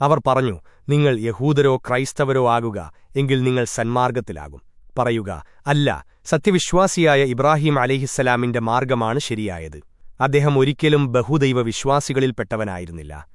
അവർ പറഞ്ഞു നിങ്ങൾ യഹൂദരോ ക്രൈസ്തവരോ ആകുക എങ്കിൽ നിങ്ങൾ സന്മാർഗത്തിലാകും പറയുക അല്ല സത്യവിശ്വാസിയായ ഇബ്രാഹിം അലിഹിസ്സലാമിന്റെ മാർഗമാണ് ശരിയായത്. അദ്ദേഹം ഒരിക്കലും ബഹുദൈവ വിശ്വാസികളിൽപ്പെട്ടവനായിരുന്നില്ല